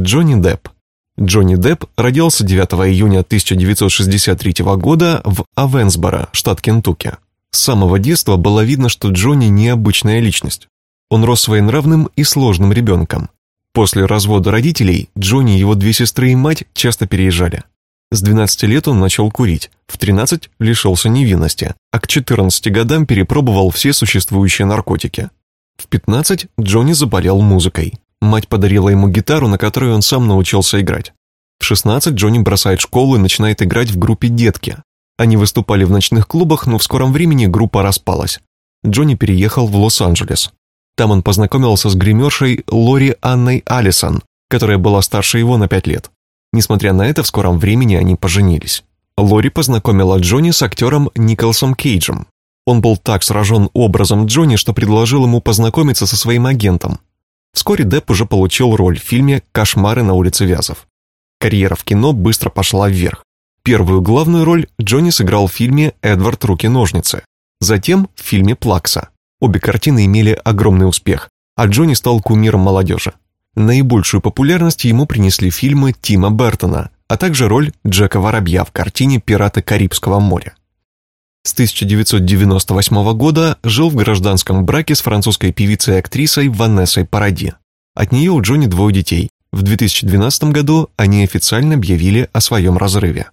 Джонни Депп. Джонни Депп родился 9 июня 1963 года в Авенсборо, штат Кентукки. С самого детства было видно, что Джонни необычная личность. Он рос своенравным и сложным ребенком. После развода родителей Джонни, его две сестры и мать часто переезжали. С 12 лет он начал курить, в 13 лишился невинности, а к 14 годам перепробовал все существующие наркотики. В 15 Джонни заболел музыкой. Мать подарила ему гитару, на которой он сам научился играть. В 16 Джонни бросает школу и начинает играть в группе «Детки». Они выступали в ночных клубах, но в скором времени группа распалась. Джонни переехал в Лос-Анджелес. Там он познакомился с гримершей Лори Анной Алисон, которая была старше его на 5 лет. Несмотря на это, в скором времени они поженились. Лори познакомила Джонни с актером Николсом Кейджем. Он был так сражен образом Джонни, что предложил ему познакомиться со своим агентом. Вскоре Депп уже получил роль в фильме «Кошмары на улице Вязов». Карьера в кино быстро пошла вверх. Первую главную роль Джонни сыграл в фильме «Эдвард. Руки-ножницы». Затем в фильме «Плакса». Обе картины имели огромный успех, а Джонни стал кумиром молодежи. Наибольшую популярность ему принесли фильмы Тима Бертона, а также роль Джека Воробья в картине «Пираты Карибского моря». С 1998 года жил в гражданском браке с французской певицей и актрисой Ванессой Паради. От нее у Джонни двое детей. В 2012 году они официально объявили о своем разрыве.